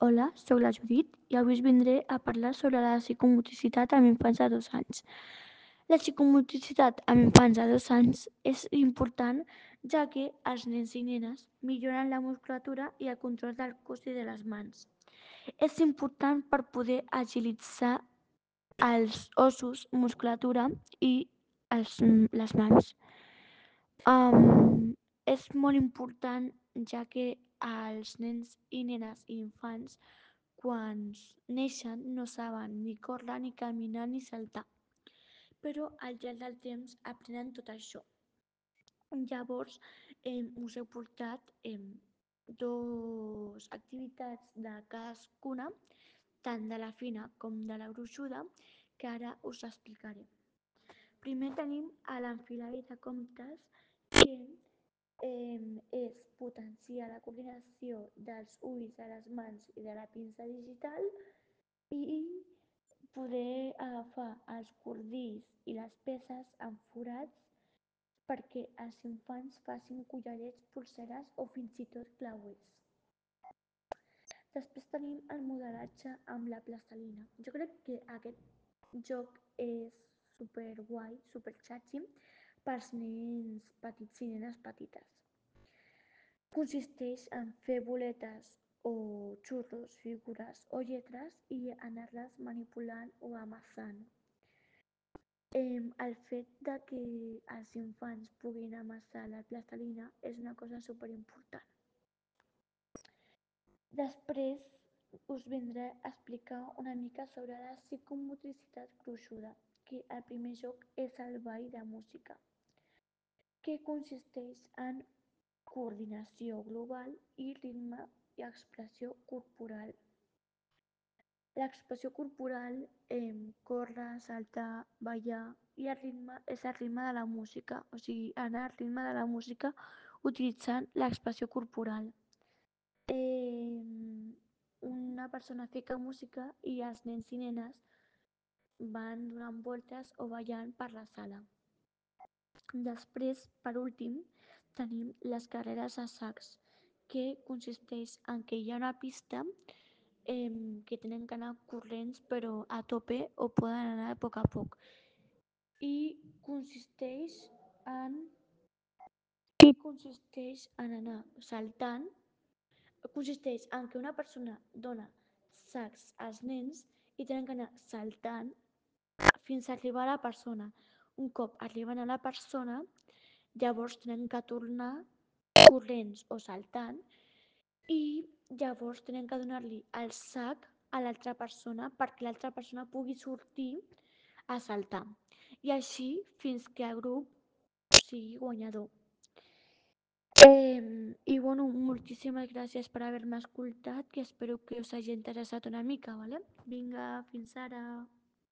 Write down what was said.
Hola, sóc la Judit i avui us vindré a parlar sobre la psicomotricitat amb infants de dos anys. La psicomotricitat amb infants de dos anys és important ja que els nens i nenes milloren la musculatura i el control del cos i de les mans. És important per poder agilitzar els ossos, musculatura i els, les mans. Um, és molt important ja que els nens i nenes i infants quan neixen no saben ni córrer, ni caminar, ni saltar. Però al llarg del temps aprenen tot això. Llavors eh, us he portat eh, dos activitats de cadascuna, tant de la fina com de la gruixuda, que ara us explicaré. Primer tenim a de comptes, que eh, és potenciar la coordinació dels ulls, de les mans i de la pinça digital i poder agafar els cordills i les peces amb forats perquè els infants facin collarets, polseres o fins i tot clauers. Després tenim el modelatge amb la plastelina. Jo crec que aquest joc és super guai, super xatxi, pels nens petits i nenes petites. Consisteix en fer boletes o xurros, figures o lletres i anar-les manipulant o amassant. Eh, el fet de que els infants puguin amassar la plastelina és una cosa superimportant. Després us vindré a explicar una mica sobre la psicomotricitat gruixuda, que el primer joc és el ball de música, que consisteix en coordinació global i ritme i expressió corporal. L'expressió corporal, eh, córrer, saltar, ballar i el ritme és el ritme de la música, o sigui, anar al ritme de la música utilitzant l'expressió corporal. Eh, una persona fica música i els nens i nenes van donant voltes o ballant per la sala. Després, per últim, tenim les carreres a sacs, que consisteix en que hi ha una pista eh, que tenen que anar corrents però a tope o poden anar a poc a poc. I consisteix en i consisteix en anar saltant consisteix en que una persona dona sacs als nens i tenen que anar saltant fins a arribar a la persona. Un cop arriben a la persona, llavors tenen que tornar corrents o saltant i llavors tenen que donar-li el sac a l'altra persona perquè l'altra persona pugui sortir a saltar. I així fins que el grup sigui guanyador. Eh, I bueno, moltíssimes gràcies per haver-me escoltat, que espero que us hagi interessat una mica, ¿vale? Vinga, fins ara!